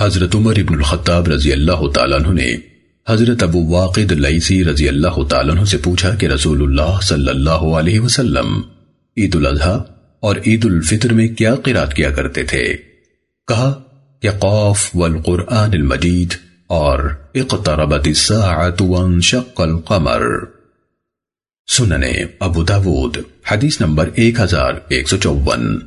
حضرت عمر ابن الخطاب رضی اللہ تعالیٰ عنہ نے حضرت ابو واقد لئیسی رضی اللہ تعالیٰ عنہ سے پوچھا کہ رسول اللہ صلی اللہ علیہ وسلم عید الاضحیٰ اور عید الفطر میں کیا قرات کیا کرتے تھے؟ کہا کہ قاف والقرآن المجید اور اقتربت الساعت وانشق القمر۔ سننے ابو داود، حدیث نمبر ایک ہزار ایک سو چوون